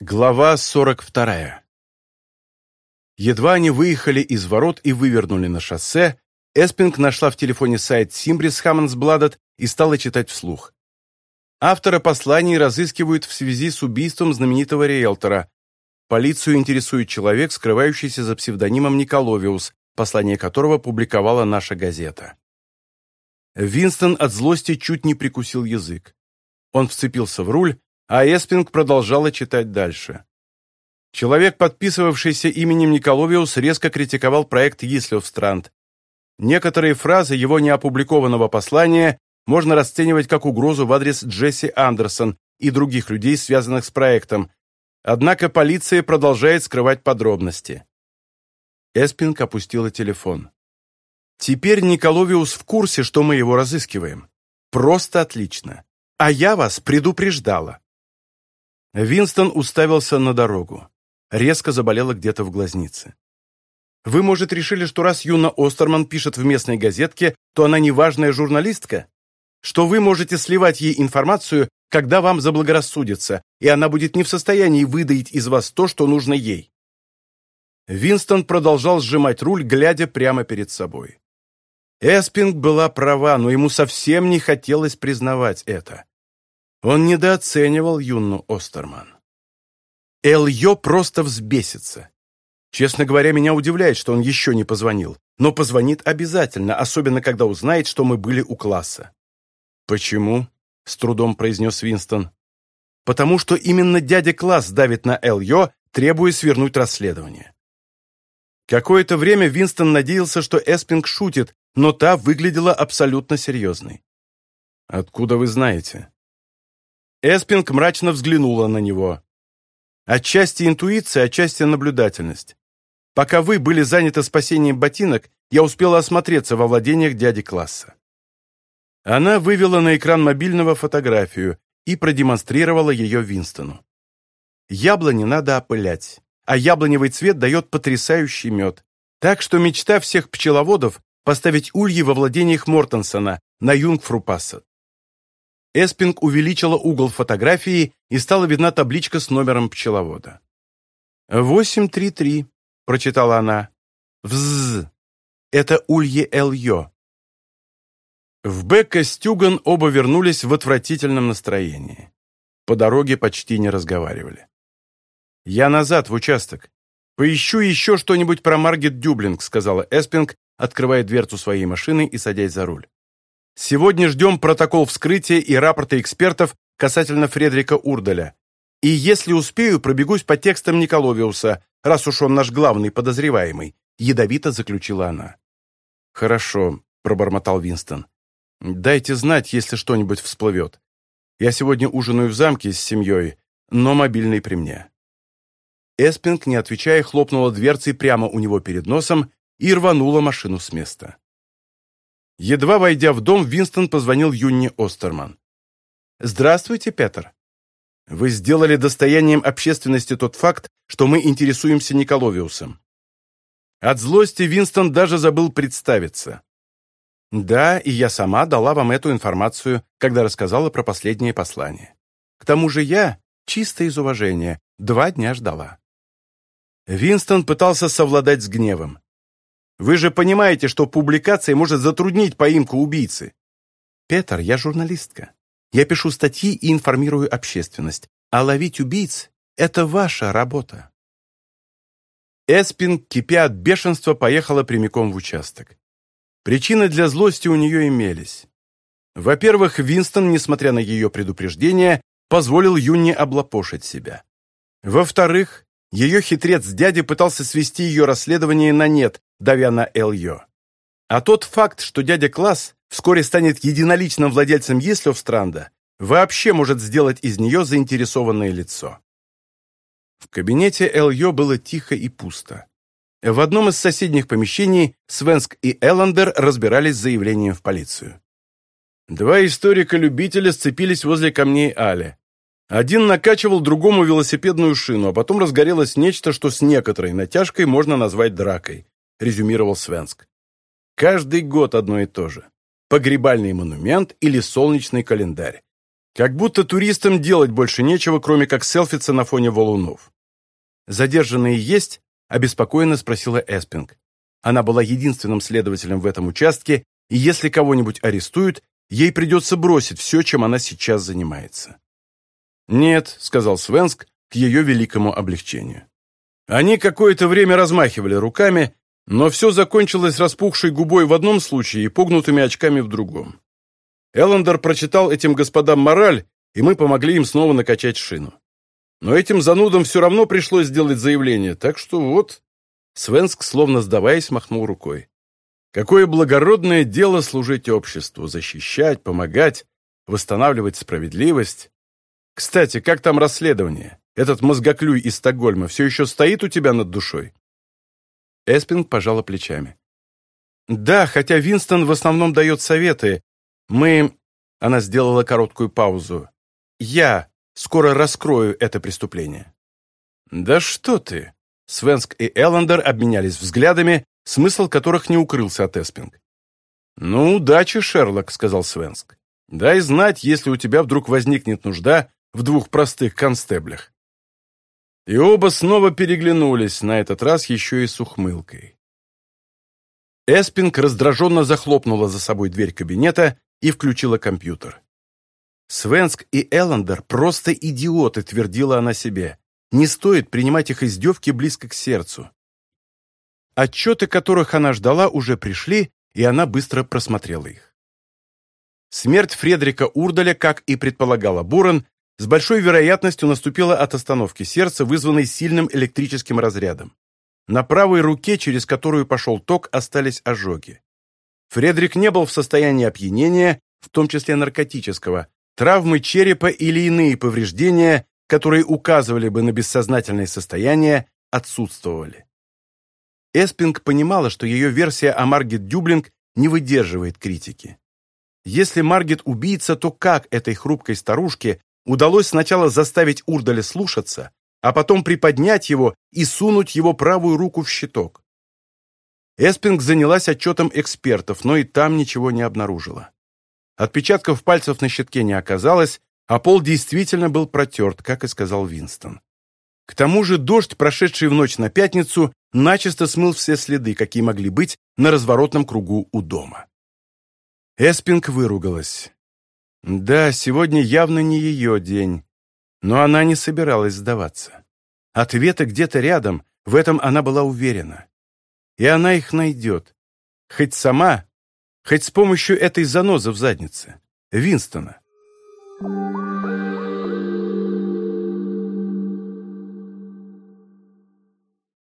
Глава 42. Едва они выехали из ворот и вывернули на шоссе, Эспинг нашла в телефоне сайт Симбрис Хаммонсбладет и стала читать вслух. Автора посланий разыскивают в связи с убийством знаменитого риэлтора. Полицию интересует человек, скрывающийся за псевдонимом Николовиус, послание которого публиковала наша газета. Винстон от злости чуть не прикусил язык. Он вцепился в руль, а Эспинг продолжала читать дальше. Человек, подписывавшийся именем Николовиус, резко критиковал проект Ислевстранд. Некоторые фразы его неопубликованного послания можно расценивать как угрозу в адрес Джесси Андерсон и других людей, связанных с проектом, однако полиция продолжает скрывать подробности. Эспинг опустила телефон. «Теперь Николовиус в курсе, что мы его разыскиваем. Просто отлично. А я вас предупреждала». Винстон уставился на дорогу. Резко заболело где-то в глазнице. Вы, может, решили, что раз Юна Остерман пишет в местной газетке, то она неважная журналистка? Что вы можете сливать ей информацию, когда вам заблагорассудится, и она будет не в состоянии выдать из вас то, что нужно ей? Винстон продолжал сжимать руль, глядя прямо перед собой. Эспинг была права, но ему совсем не хотелось признавать это. Он недооценивал Юнну Остерман. Эльё просто взбесится. Честно говоря, меня удивляет, что он еще не позвонил. Но позвонит обязательно, особенно когда узнает, что мы были у класса. «Почему?» — с трудом произнес Винстон. «Потому что именно дядя класс давит на Эльё, требуя свернуть расследование». Какое-то время Винстон надеялся, что Эспинг шутит, но та выглядела абсолютно серьезной. «Откуда вы знаете?» Эспинг мрачно взглянула на него. Отчасти интуиция, отчасти наблюдательность. Пока вы были заняты спасением ботинок, я успела осмотреться во владениях дяди класса. Она вывела на экран мобильного фотографию и продемонстрировала ее Винстону. Яблони надо опылять, а яблоневый цвет дает потрясающий мед. Так что мечта всех пчеловодов – поставить ульи во владениях Мортенсона на Юнгфрупассет. Эспинг увеличила угол фотографии и стала видна табличка с номером пчеловода. «833», — прочитала она. «Взз! Это Улье Эльё». В Бекка Стюган оба вернулись в отвратительном настроении. По дороге почти не разговаривали. «Я назад, в участок. Поищу еще что-нибудь про Маргет Дюблинг», — сказала Эспинг, открывая дверцу своей машины и садясь за руль. Сегодня ждем протокол вскрытия и рапорта экспертов касательно Фредрика Урдаля. И если успею, пробегусь по текстам Николовиуса, раз уж он наш главный подозреваемый», — ядовито заключила она. «Хорошо», — пробормотал Винстон. «Дайте знать, если что-нибудь всплывет. Я сегодня ужинаю в замке с семьей, но мобильный при мне». Эспинг, не отвечая, хлопнула дверцей прямо у него перед носом и рванула машину с места. Едва войдя в дом, Винстон позвонил Юнне Остерман. «Здравствуйте, Петр. Вы сделали достоянием общественности тот факт, что мы интересуемся Николовиусом». От злости Винстон даже забыл представиться. «Да, и я сама дала вам эту информацию, когда рассказала про последнее послание. К тому же я, чисто из уважения, два дня ждала». Винстон пытался совладать с гневом. Вы же понимаете, что публикация может затруднить поимку убийцы. Петр, я журналистка. Я пишу статьи и информирую общественность. А ловить убийц – это ваша работа. Эспин, кипя от бешенства, поехала прямиком в участок. Причины для злости у нее имелись. Во-первых, Винстон, несмотря на ее предупреждение, позволил Юне облапошить себя. Во-вторых, ее хитрец дядя пытался свести ее расследование на нет, давя на Эльё. А тот факт, что дядя Класс вскоре станет единоличным владельцем Еслевстранда, вообще может сделать из нее заинтересованное лицо. В кабинете Эльё было тихо и пусто. В одном из соседних помещений Свенск и Эллендер разбирались с заявлением в полицию. Два историка-любителя сцепились возле камней Али. Один накачивал другому велосипедную шину, а потом разгорелось нечто, что с некоторой натяжкой можно назвать дракой, резюмировал Свенск. Каждый год одно и то же. Погребальный монумент или солнечный календарь. Как будто туристам делать больше нечего, кроме как селфиться на фоне валунов. «Задержанные есть?» – обеспокоенно спросила Эспинг. Она была единственным следователем в этом участке, и если кого-нибудь арестуют, ей придется бросить все, чем она сейчас занимается. «Нет», — сказал Свенск к ее великому облегчению. Они какое-то время размахивали руками, но все закончилось распухшей губой в одном случае и погнутыми очками в другом. Эллендер прочитал этим господам мораль, и мы помогли им снова накачать шину. Но этим занудам все равно пришлось сделать заявление, так что вот...» Свенск, словно сдаваясь, махнул рукой. «Какое благородное дело служить обществу, защищать, помогать, восстанавливать справедливость. Кстати, как там расследование? Этот мозгоклюй из Стокгольма все еще стоит у тебя над душой?» Эспинг пожала плечами. «Да, хотя Винстон в основном дает советы. Мы...» Она сделала короткую паузу. «Я скоро раскрою это преступление». «Да что ты!» Свенск и Эллендер обменялись взглядами, смысл которых не укрылся от Эспинг. «Ну, удачи, Шерлок», — сказал Свенск. «Дай знать, если у тебя вдруг возникнет нужда в двух простых констеблях. И оба снова переглянулись, на этот раз еще и с ухмылкой. Эспинг раздраженно захлопнула за собой дверь кабинета и включила компьютер. «Свенск и Эллендер просто идиоты», — твердила она себе. «Не стоит принимать их издевки близко к сердцу». Отчеты, которых она ждала, уже пришли, и она быстро просмотрела их. Смерть Фредрика Урдаля, как и предполагала Бурен, с большой вероятностью наступила от остановки сердца, вызванной сильным электрическим разрядом. На правой руке, через которую пошел ток, остались ожоги. Фредрик не был в состоянии опьянения, в том числе наркотического, травмы черепа или иные повреждения, которые указывали бы на бессознательное состояние, отсутствовали. Эспинг понимала, что ее версия о Маргет Дюблинг не выдерживает критики. Если Маргет убийца, то как этой хрупкой старушке удалось сначала заставить Урдаля слушаться, а потом приподнять его и сунуть его правую руку в щиток. Эспинг занялась отчетом экспертов, но и там ничего не обнаружила. Отпечатков пальцев на щитке не оказалось, а пол действительно был протерт, как и сказал Винстон. К тому же дождь, прошедший в ночь на пятницу, начисто смыл все следы, какие могли быть на разворотном кругу у дома. Эспинг выругалась. Да, сегодня явно не ее день. Но она не собиралась сдаваться. Ответы где-то рядом, в этом она была уверена. И она их найдет. Хоть сама, хоть с помощью этой занозы в заднице. Винстона. Винстона.